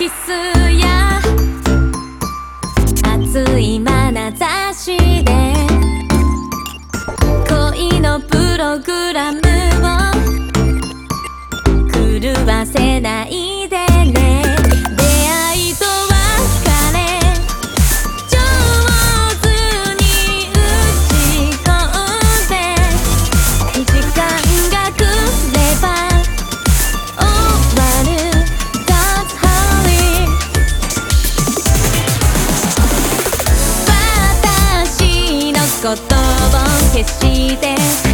キスや。熱い眼差しで。恋のプログラムを狂わせない。言葉を消して